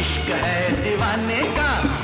इश्क है दीवाने का।